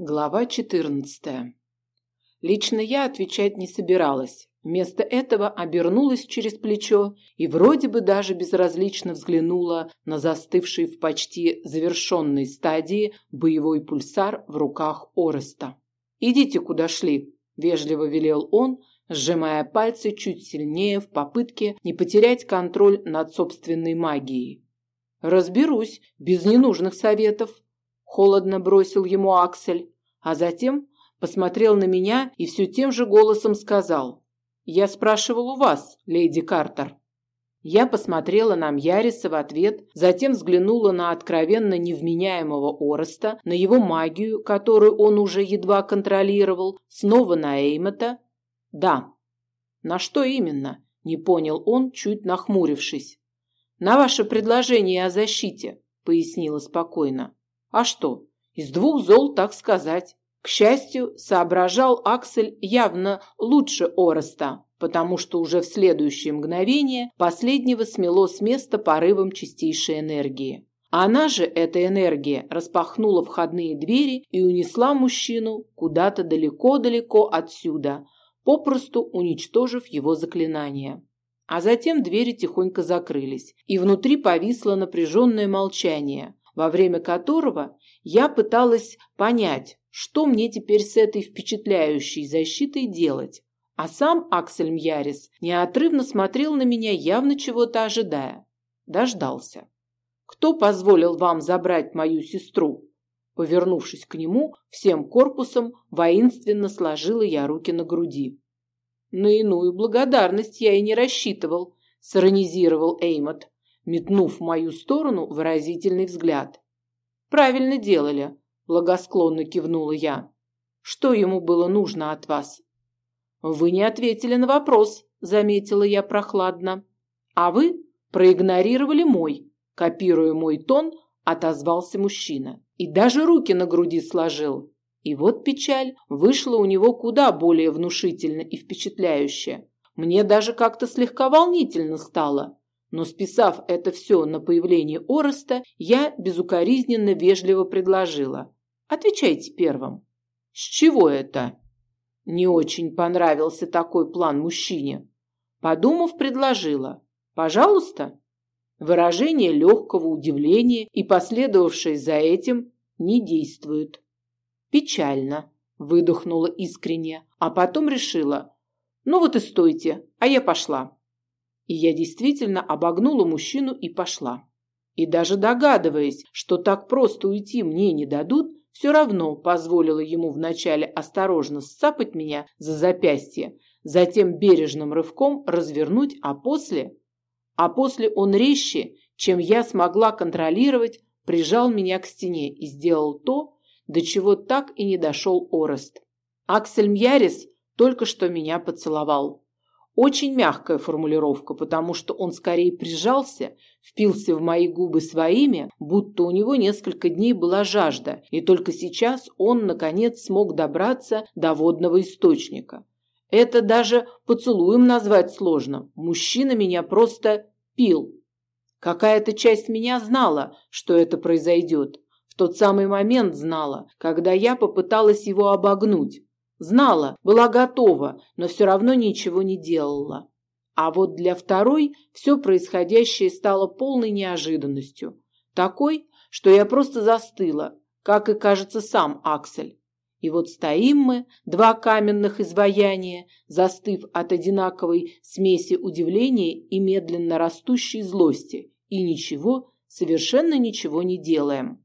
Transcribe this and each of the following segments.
Глава 14. Лично я отвечать не собиралась. Вместо этого обернулась через плечо и вроде бы даже безразлично взглянула на застывший в почти завершенной стадии боевой пульсар в руках Ореста. «Идите, куда шли», – вежливо велел он, сжимая пальцы чуть сильнее в попытке не потерять контроль над собственной магией. «Разберусь, без ненужных советов», холодно бросил ему Аксель, а затем посмотрел на меня и все тем же голосом сказал: "Я спрашивал у вас, леди Картер". Я посмотрела на Мьяриса в ответ, затем взглянула на откровенно невменяемого Ороста, на его магию, которую он уже едва контролировал, снова на Эймота. Да. На что именно? Не понял он, чуть нахмурившись. На ваше предложение о защите, пояснила спокойно. А что? Из двух зол, так сказать. К счастью, соображал Аксель явно лучше Ороста, потому что уже в следующее мгновение последнего смело с места порывом чистейшей энергии. Она же, эта энергия, распахнула входные двери и унесла мужчину куда-то далеко-далеко отсюда, попросту уничтожив его заклинание. А затем двери тихонько закрылись, и внутри повисло напряженное молчание, во время которого я пыталась понять, что мне теперь с этой впечатляющей защитой делать. А сам Аксель Мьярис неотрывно смотрел на меня, явно чего-то ожидая. Дождался. «Кто позволил вам забрать мою сестру?» Повернувшись к нему, всем корпусом воинственно сложила я руки на груди. «На иную благодарность я и не рассчитывал», – сиронизировал Эймот метнув в мою сторону выразительный взгляд. Правильно делали, благосклонно кивнула я. Что ему было нужно от вас? Вы не ответили на вопрос, заметила я прохладно. А вы проигнорировали мой, копируя мой тон, отозвался мужчина и даже руки на груди сложил. И вот печаль вышла у него куда более внушительно и впечатляюще. Мне даже как-то слегка волнительно стало. Но списав это все на появление Ороста, я безукоризненно вежливо предложила. «Отвечайте первым». «С чего это?» Не очень понравился такой план мужчине. Подумав, предложила. «Пожалуйста». Выражение легкого удивления и последовавшее за этим не действуют. «Печально», – выдохнула искренне, а потом решила. «Ну вот и стойте, а я пошла». И я действительно обогнула мужчину и пошла. И даже догадываясь, что так просто уйти мне не дадут, все равно позволила ему вначале осторожно сцапать меня за запястье, затем бережным рывком развернуть, а после... А после он резче, чем я смогла контролировать, прижал меня к стене и сделал то, до чего так и не дошел Орест. Аксель Мьярис только что меня поцеловал. Очень мягкая формулировка, потому что он скорее прижался, впился в мои губы своими, будто у него несколько дней была жажда, и только сейчас он, наконец, смог добраться до водного источника. Это даже поцелуем назвать сложно. Мужчина меня просто пил. Какая-то часть меня знала, что это произойдет. В тот самый момент знала, когда я попыталась его обогнуть. Знала, была готова, но все равно ничего не делала. А вот для второй все происходящее стало полной неожиданностью. Такой, что я просто застыла, как и, кажется, сам Аксель. И вот стоим мы, два каменных изваяния, застыв от одинаковой смеси удивления и медленно растущей злости, и ничего, совершенно ничего не делаем.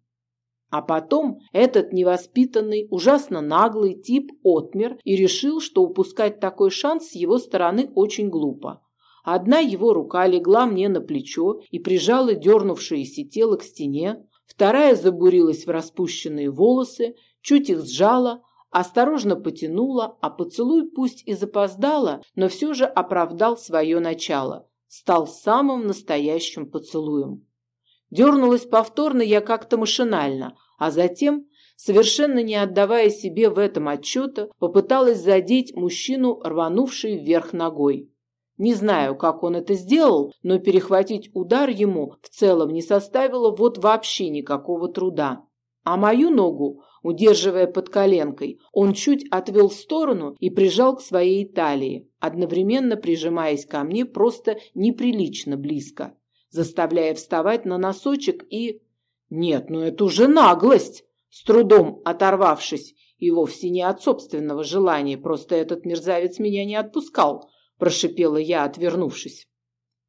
А потом этот невоспитанный, ужасно наглый тип отмер и решил, что упускать такой шанс с его стороны очень глупо. Одна его рука легла мне на плечо и прижала дернувшееся тело к стене, вторая забурилась в распущенные волосы, чуть их сжала, осторожно потянула, а поцелуй пусть и запоздала, но все же оправдал свое начало, стал самым настоящим поцелуем. Дернулась повторно я как-то машинально, а затем, совершенно не отдавая себе в этом отчета, попыталась задеть мужчину, рванувший вверх ногой. Не знаю, как он это сделал, но перехватить удар ему в целом не составило вот вообще никакого труда. А мою ногу удерживая под коленкой. Он чуть отвел в сторону и прижал к своей талии, одновременно прижимаясь ко мне просто неприлично близко, заставляя вставать на носочек и... Нет, ну это уже наглость! С трудом оторвавшись, и вовсе не от собственного желания, просто этот мерзавец меня не отпускал, прошипела я, отвернувшись.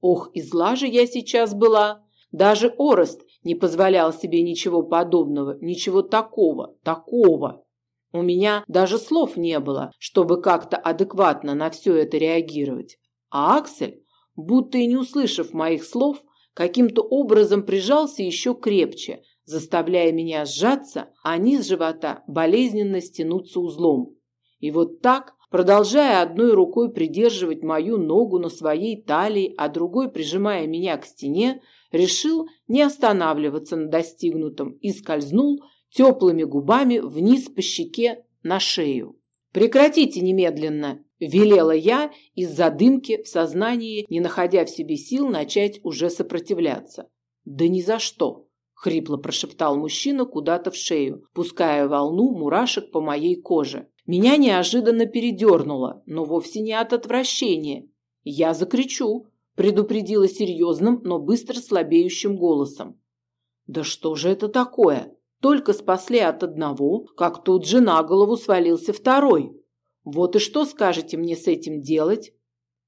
Ох, и зла же я сейчас была! Даже Орест не позволял себе ничего подобного, ничего такого, такого. У меня даже слов не было, чтобы как-то адекватно на все это реагировать. А Аксель, будто и не услышав моих слов, каким-то образом прижался еще крепче, заставляя меня сжаться, а низ живота болезненно стянуться узлом. И вот так, продолжая одной рукой придерживать мою ногу на своей талии, а другой прижимая меня к стене, решил не останавливаться на достигнутом и скользнул теплыми губами вниз по щеке на шею. «Прекратите немедленно!» – велела я из-за дымки в сознании, не находя в себе сил начать уже сопротивляться. «Да ни за что!» – хрипло прошептал мужчина куда-то в шею, пуская волну мурашек по моей коже. Меня неожиданно передернуло, но вовсе не от отвращения. Я закричу, предупредила серьезным, но быстро слабеющим голосом. Да что же это такое? Только спасли от одного, как тут же на голову свалился второй. Вот и что скажете мне с этим делать?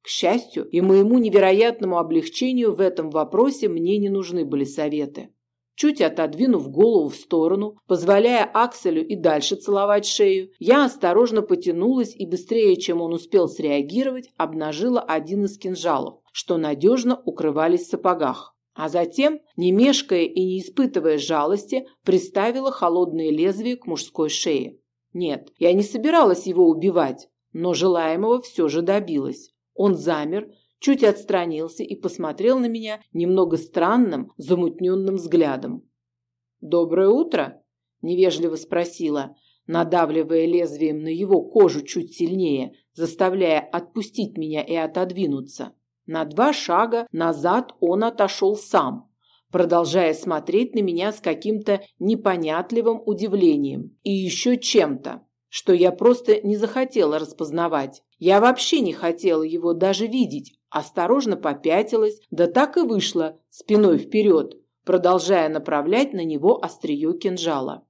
К счастью и моему невероятному облегчению в этом вопросе мне не нужны были советы. Чуть отодвинув голову в сторону, позволяя Акселю и дальше целовать шею, я осторожно потянулась и быстрее, чем он успел среагировать, обнажила один из кинжалов, что надежно укрывались в сапогах. А затем, не мешкая и не испытывая жалости, приставила холодное лезвие к мужской шее. Нет, я не собиралась его убивать, но желаемого все же добилась. Он замер, чуть отстранился и посмотрел на меня немного странным, замутненным взглядом. «Доброе утро?» – невежливо спросила, надавливая лезвием на его кожу чуть сильнее, заставляя отпустить меня и отодвинуться. На два шага назад он отошел сам, продолжая смотреть на меня с каким-то непонятливым удивлением и еще чем-то, что я просто не захотела распознавать. Я вообще не хотела его даже видеть, осторожно попятилась, да так и вышла спиной вперед, продолжая направлять на него острие кинжала.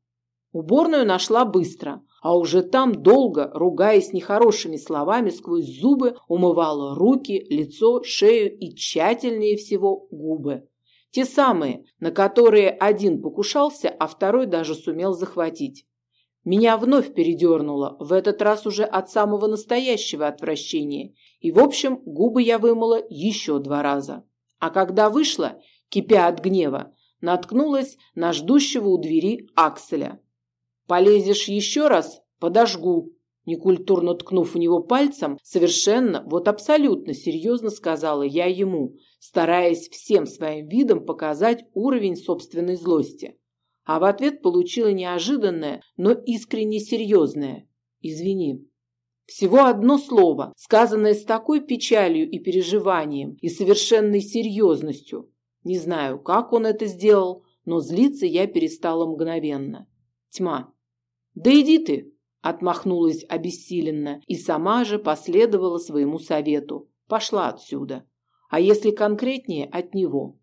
Уборную нашла быстро, а уже там долго, ругаясь нехорошими словами сквозь зубы, умывала руки, лицо, шею и тщательнее всего губы. Те самые, на которые один покушался, а второй даже сумел захватить. Меня вновь передернуло, в этот раз уже от самого настоящего отвращения, и, в общем, губы я вымыла еще два раза. А когда вышла, кипя от гнева, наткнулась на ждущего у двери Акселя. «Полезешь еще раз? Подожгу!» Некультурно ткнув в него пальцем, совершенно, вот абсолютно серьезно сказала я ему, стараясь всем своим видом показать уровень собственной злости а в ответ получила неожиданное, но искренне серьезное «Извини». Всего одно слово, сказанное с такой печалью и переживанием и совершенной серьезностью. Не знаю, как он это сделал, но злиться я перестала мгновенно. Тьма. «Да иди ты!» – отмахнулась обессиленно и сама же последовала своему совету. Пошла отсюда. А если конкретнее, от него.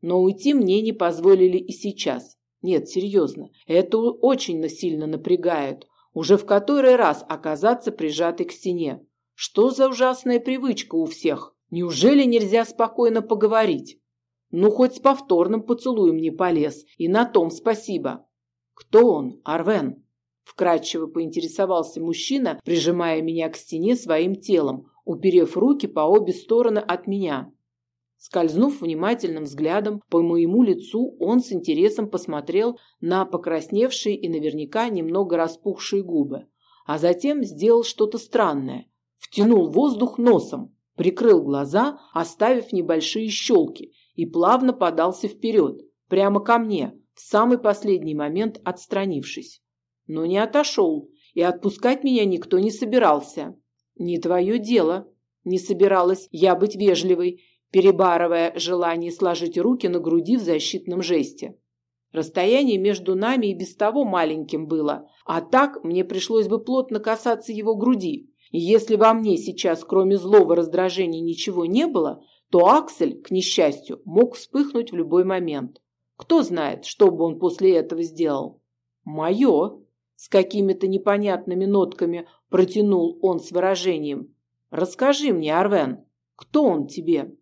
Но уйти мне не позволили и сейчас. Нет, серьезно, это очень сильно напрягает. Уже в который раз оказаться прижатой к стене. Что за ужасная привычка у всех? Неужели нельзя спокойно поговорить? Ну, хоть с повторным поцелуем не полез, и на том спасибо. Кто он, Арвен? Вкратчиво поинтересовался мужчина, прижимая меня к стене своим телом, уперев руки по обе стороны от меня. Скользнув внимательным взглядом по моему лицу, он с интересом посмотрел на покрасневшие и наверняка немного распухшие губы, а затем сделал что-то странное. Втянул воздух носом, прикрыл глаза, оставив небольшие щелки, и плавно подался вперед, прямо ко мне, в самый последний момент отстранившись. Но не отошел, и отпускать меня никто не собирался. «Не твое дело», не собиралась я быть вежливой перебарывая желание сложить руки на груди в защитном жесте. Расстояние между нами и без того маленьким было, а так мне пришлось бы плотно касаться его груди. И если во мне сейчас, кроме злого раздражения, ничего не было, то Аксель, к несчастью, мог вспыхнуть в любой момент. Кто знает, что бы он после этого сделал? Мое, с какими-то непонятными нотками протянул он с выражением. Расскажи мне, Арвен, кто он тебе?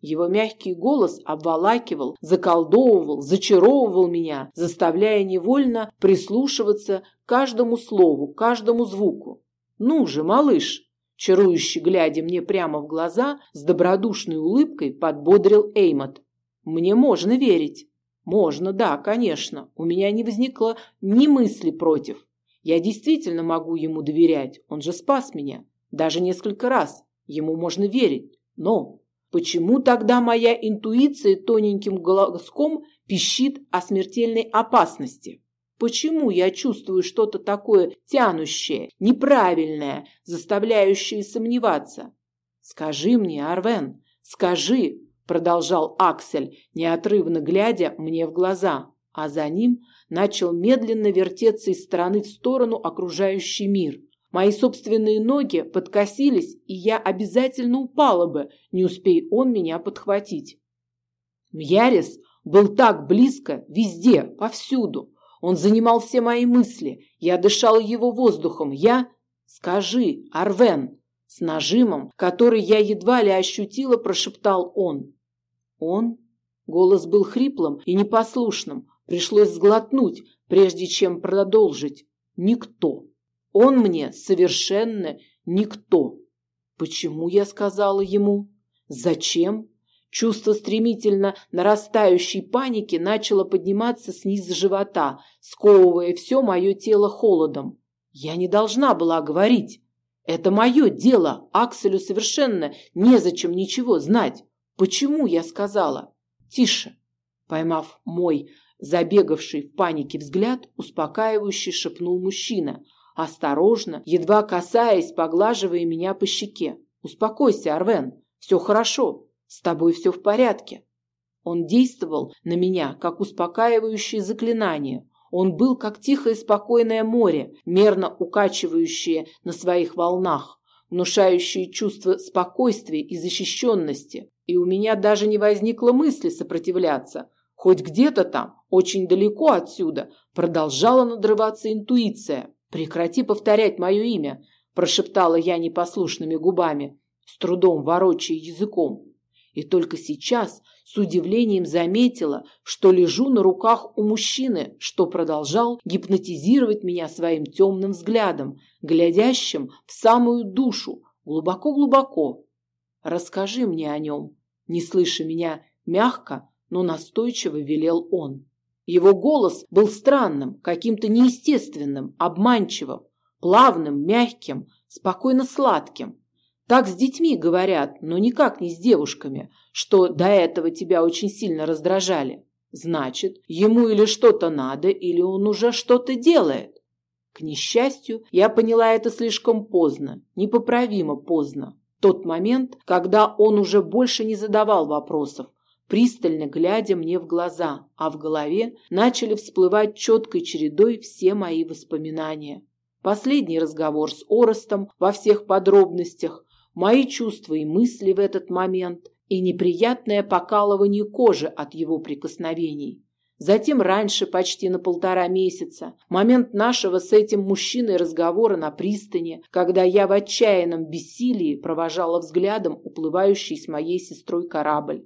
Его мягкий голос обволакивал, заколдовывал, зачаровывал меня, заставляя невольно прислушиваться к каждому слову, каждому звуку. «Ну же, малыш!» Чарующе глядя мне прямо в глаза, с добродушной улыбкой подбодрил Эймот. «Мне можно верить». «Можно, да, конечно. У меня не возникло ни мысли против. Я действительно могу ему доверять. Он же спас меня. Даже несколько раз. Ему можно верить. Но Почему тогда моя интуиция тоненьким голоском пищит о смертельной опасности? Почему я чувствую что-то такое тянущее, неправильное, заставляющее сомневаться? Скажи мне, Арвен, скажи, продолжал Аксель, неотрывно глядя мне в глаза, а за ним начал медленно вертеться из стороны в сторону окружающий мир – Мои собственные ноги подкосились, и я обязательно упала бы, не успей он меня подхватить. Мьярис был так близко, везде, повсюду. Он занимал все мои мысли. Я дышала его воздухом. Я... Скажи, Арвен, с нажимом, который я едва ли ощутила, прошептал он. Он? Голос был хриплым и непослушным. Пришлось сглотнуть, прежде чем продолжить. Никто. Он мне совершенно никто. Почему я сказала ему? Зачем? Чувство стремительно нарастающей паники начало подниматься снизу живота, сковывая все мое тело холодом. Я не должна была говорить. Это мое дело. Акселю совершенно незачем ничего знать. Почему я сказала? Тише. Поймав мой забегавший в панике взгляд, успокаивающе шепнул мужчина, осторожно, едва касаясь, поглаживая меня по щеке. «Успокойся, Арвен, все хорошо, с тобой все в порядке». Он действовал на меня, как успокаивающее заклинание. Он был, как тихое спокойное море, мерно укачивающее на своих волнах, внушающее чувство спокойствия и защищенности. И у меня даже не возникло мысли сопротивляться. Хоть где-то там, очень далеко отсюда, продолжала надрываться интуиция. Прекрати повторять мое имя, прошептала я непослушными губами, с трудом ворочая языком. И только сейчас с удивлением заметила, что лежу на руках у мужчины, что продолжал гипнотизировать меня своим темным взглядом, глядящим в самую душу, глубоко-глубоко. Расскажи мне о нем. Не слыша меня, мягко, но настойчиво велел он. Его голос был странным, каким-то неестественным, обманчивым, плавным, мягким, спокойно сладким. Так с детьми говорят, но никак не с девушками, что до этого тебя очень сильно раздражали. Значит, ему или что-то надо, или он уже что-то делает. К несчастью, я поняла это слишком поздно, непоправимо поздно. Тот момент, когда он уже больше не задавал вопросов, пристально глядя мне в глаза, а в голове начали всплывать четкой чередой все мои воспоминания. Последний разговор с Оростом во всех подробностях, мои чувства и мысли в этот момент и неприятное покалывание кожи от его прикосновений. Затем раньше, почти на полтора месяца, момент нашего с этим мужчиной разговора на пристани, когда я в отчаянном бессилии провожала взглядом уплывающий с моей сестрой корабль.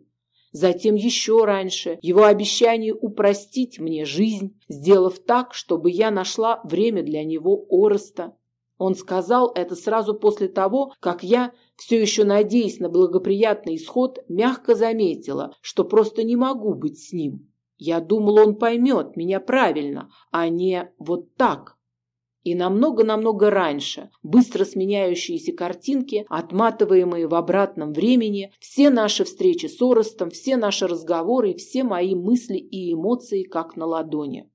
Затем еще раньше его обещание упростить мне жизнь, сделав так, чтобы я нашла время для него Ороста. Он сказал это сразу после того, как я, все еще надеясь на благоприятный исход, мягко заметила, что просто не могу быть с ним. Я думала, он поймет меня правильно, а не вот так. И намного-намного раньше быстро сменяющиеся картинки, отматываемые в обратном времени, все наши встречи с Оростом, все наши разговоры и все мои мысли и эмоции как на ладони.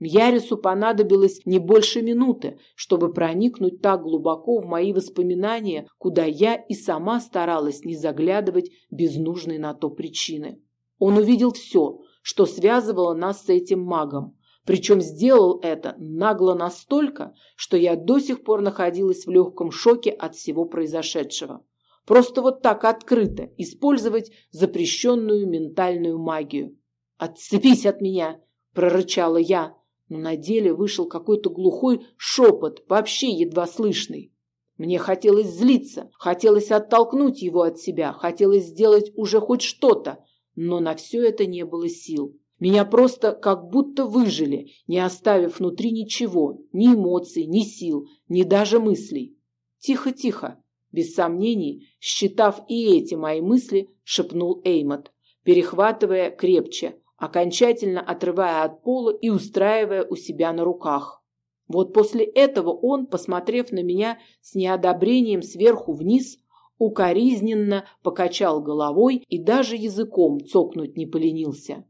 Мьярису понадобилось не больше минуты, чтобы проникнуть так глубоко в мои воспоминания, куда я и сама старалась не заглядывать без нужной на то причины. Он увидел все, что связывало нас с этим магом. Причем сделал это нагло настолько, что я до сих пор находилась в легком шоке от всего произошедшего. Просто вот так открыто использовать запрещенную ментальную магию. «Отцепись от меня!» – прорычала я, но на деле вышел какой-то глухой шепот, вообще едва слышный. Мне хотелось злиться, хотелось оттолкнуть его от себя, хотелось сделать уже хоть что-то, но на все это не было сил. Меня просто как будто выжили, не оставив внутри ничего, ни эмоций, ни сил, ни даже мыслей. Тихо-тихо, без сомнений, считав и эти мои мысли, шепнул Эймот, перехватывая крепче, окончательно отрывая от пола и устраивая у себя на руках. Вот после этого он, посмотрев на меня с неодобрением сверху вниз, укоризненно покачал головой и даже языком цокнуть не поленился.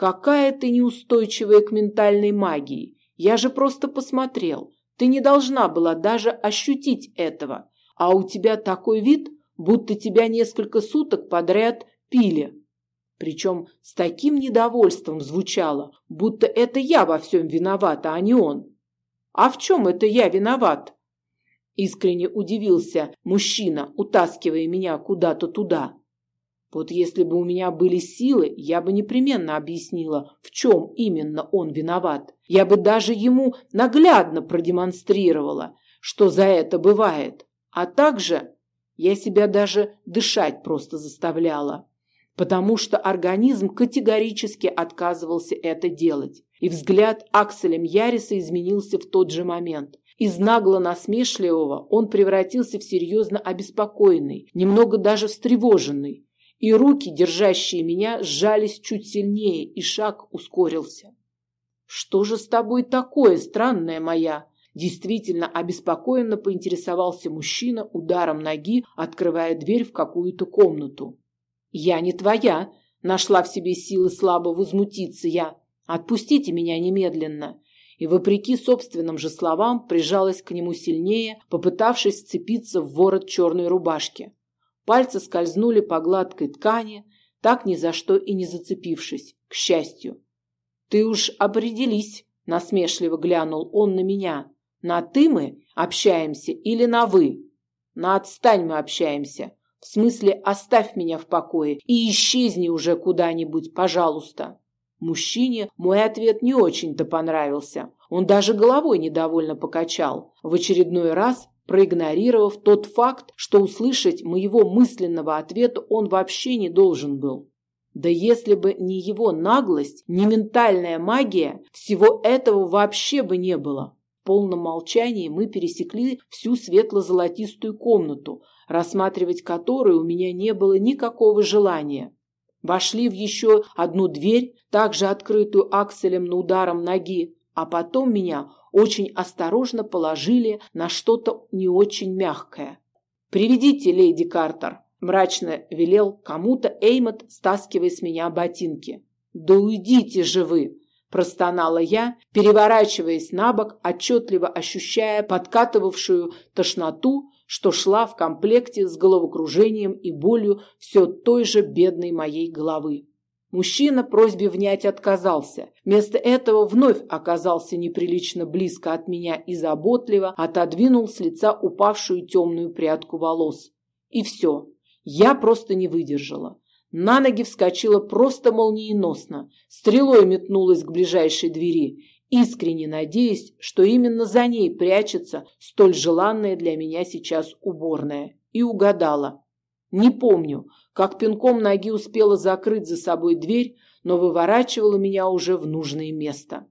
Какая ты неустойчивая к ментальной магии. Я же просто посмотрел. Ты не должна была даже ощутить этого. А у тебя такой вид, будто тебя несколько суток подряд пили. Причем с таким недовольством звучало, будто это я во всем виновата, а не он. А в чем это я виноват? Искренне удивился мужчина, утаскивая меня куда-то туда. Вот если бы у меня были силы, я бы непременно объяснила, в чем именно он виноват. Я бы даже ему наглядно продемонстрировала, что за это бывает. А также я себя даже дышать просто заставляла, потому что организм категорически отказывался это делать. И взгляд Акселя Мьяриса изменился в тот же момент. Из нагло насмешливого он превратился в серьезно обеспокоенный, немного даже встревоженный и руки, держащие меня, сжались чуть сильнее, и шаг ускорился. «Что же с тобой такое, странная моя?» Действительно обеспокоенно поинтересовался мужчина ударом ноги, открывая дверь в какую-то комнату. «Я не твоя!» – нашла в себе силы слабо возмутиться я. «Отпустите меня немедленно!» И, вопреки собственным же словам, прижалась к нему сильнее, попытавшись вцепиться в ворот черной рубашки. Пальцы скользнули по гладкой ткани, так ни за что и не зацепившись, к счастью. «Ты уж определись», – насмешливо глянул он на меня. «На «ты» мы общаемся или на «вы»?» «На «отстань» мы общаемся. В смысле, оставь меня в покое и исчезни уже куда-нибудь, пожалуйста». Мужчине мой ответ не очень-то понравился. Он даже головой недовольно покачал, в очередной раз проигнорировав тот факт, что услышать моего мысленного ответа он вообще не должен был. Да если бы не его наглость, не ментальная магия, всего этого вообще бы не было. В полном молчании мы пересекли всю светло-золотистую комнату, рассматривать которую у меня не было никакого желания. Вошли в еще одну дверь, также открытую акселем на ударом ноги, а потом меня очень осторожно положили на что-то не очень мягкое. «Приведите, леди Картер», – мрачно велел кому-то Эймот, стаскивая с меня ботинки. «Да уйдите же вы!» – простонала я, переворачиваясь на бок, отчетливо ощущая подкатывавшую тошноту, что шла в комплекте с головокружением и болью все той же бедной моей головы. Мужчина просьбе внять отказался. Вместо этого вновь оказался неприлично близко от меня и заботливо отодвинул с лица упавшую темную прядку волос. И все. Я просто не выдержала. На ноги вскочила просто молниеносно, стрелой метнулась к ближайшей двери, искренне надеясь, что именно за ней прячется столь желанная для меня сейчас уборная. И угадала. Не помню, как пинком ноги успела закрыть за собой дверь, но выворачивала меня уже в нужное место.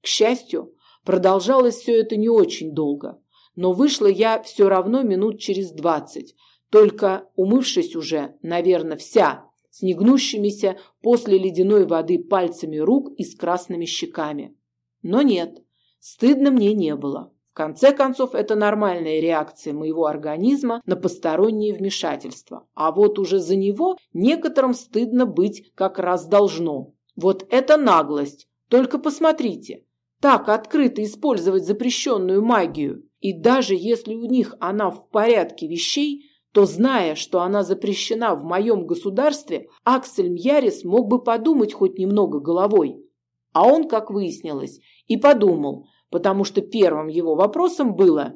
К счастью, продолжалось все это не очень долго, но вышла я все равно минут через двадцать, только умывшись уже, наверное, вся, с негнущимися после ледяной воды пальцами рук и с красными щеками. Но нет, стыдно мне не было. В конце концов, это нормальная реакция моего организма на посторонние вмешательства. А вот уже за него некоторым стыдно быть как раз должно. Вот это наглость. Только посмотрите. Так открыто использовать запрещенную магию. И даже если у них она в порядке вещей, то, зная, что она запрещена в моем государстве, Аксель Мьярис мог бы подумать хоть немного головой. А он, как выяснилось, и подумал, потому что первым его вопросом было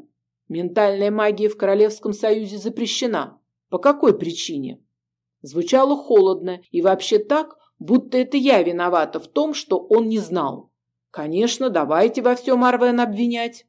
«Ментальная магия в Королевском Союзе запрещена. По какой причине?» Звучало холодно и вообще так, будто это я виновата в том, что он не знал. Конечно, давайте во всем Арвен обвинять.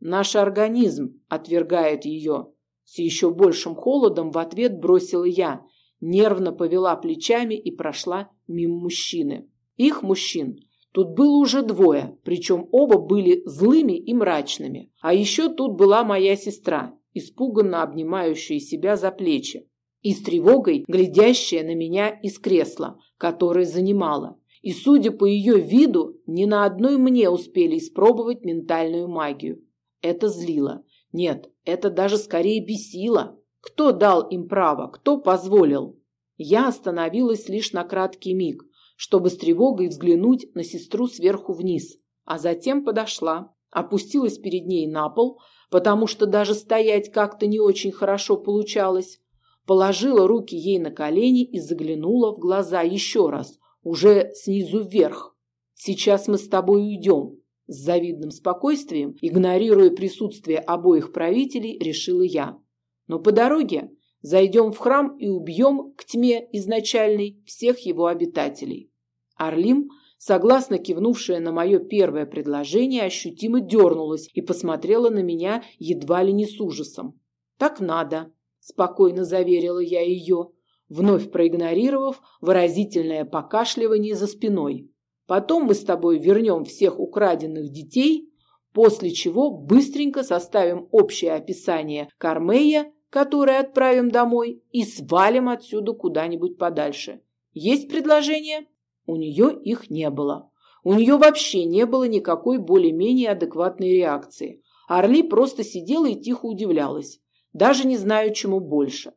Наш организм отвергает ее. С еще большим холодом в ответ бросила я, нервно повела плечами и прошла мимо мужчины. Их мужчин тут было уже двое, причем оба были злыми и мрачными. А еще тут была моя сестра, испуганно обнимающая себя за плечи и с тревогой глядящая на меня из кресла, которое занимала. И, судя по ее виду, ни на одной мне успели испробовать ментальную магию. Это злило. Нет, это даже скорее бесило. Кто дал им право, кто позволил? Я остановилась лишь на краткий миг, чтобы с тревогой взглянуть на сестру сверху вниз, а затем подошла, опустилась перед ней на пол, потому что даже стоять как-то не очень хорошо получалось, положила руки ей на колени и заглянула в глаза еще раз, уже снизу вверх. «Сейчас мы с тобой уйдем». С завидным спокойствием, игнорируя присутствие обоих правителей, решила я. «Но по дороге зайдем в храм и убьем к тьме изначальной всех его обитателей». Арлим, согласно кивнувшая на мое первое предложение, ощутимо дернулась и посмотрела на меня едва ли не с ужасом. «Так надо», спокойно заверила я ее, вновь проигнорировав выразительное покашливание за спиной. Потом мы с тобой вернем всех украденных детей, после чего быстренько составим общее описание Кармея, которое отправим домой, и свалим отсюда куда-нибудь подальше. Есть предложение? У нее их не было. У нее вообще не было никакой более-менее адекватной реакции. Орли просто сидела и тихо удивлялась. Даже не знаю, чему больше.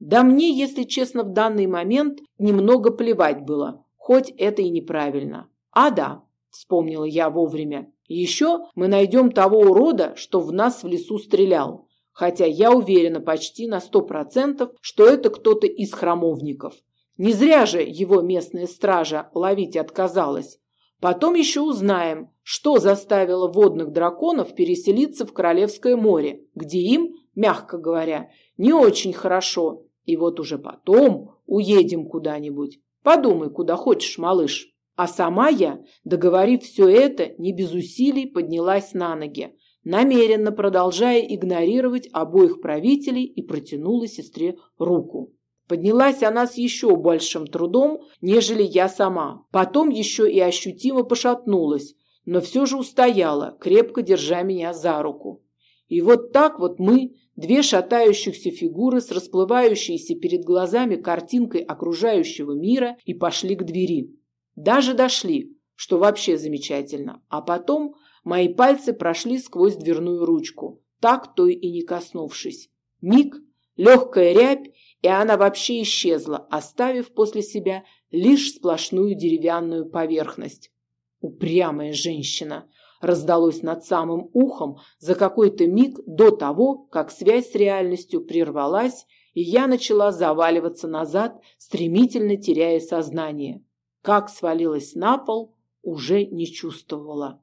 Да мне, если честно, в данный момент немного плевать было, хоть это и неправильно. А да, вспомнила я вовремя. Еще мы найдем того урода, что в нас в лесу стрелял. Хотя я уверена почти на сто процентов, что это кто-то из храмовников. Не зря же его местная стража ловить отказалась. Потом еще узнаем, что заставило водных драконов переселиться в Королевское море, где им мягко говоря, не очень хорошо. И вот уже потом уедем куда-нибудь. Подумай, куда хочешь, малыш. А сама я, договорив все это, не без усилий поднялась на ноги, намеренно продолжая игнорировать обоих правителей и протянула сестре руку. Поднялась она с еще большим трудом, нежели я сама. Потом еще и ощутимо пошатнулась, но все же устояла, крепко держа меня за руку. И вот так вот мы, две шатающихся фигуры с расплывающейся перед глазами картинкой окружающего мира, и пошли к двери. Даже дошли, что вообще замечательно. А потом мои пальцы прошли сквозь дверную ручку, так той и не коснувшись. Миг, легкая рябь, и она вообще исчезла, оставив после себя лишь сплошную деревянную поверхность. Упрямая женщина раздалось над самым ухом за какой-то миг до того, как связь с реальностью прервалась, и я начала заваливаться назад, стремительно теряя сознание. Как свалилась на пол, уже не чувствовала.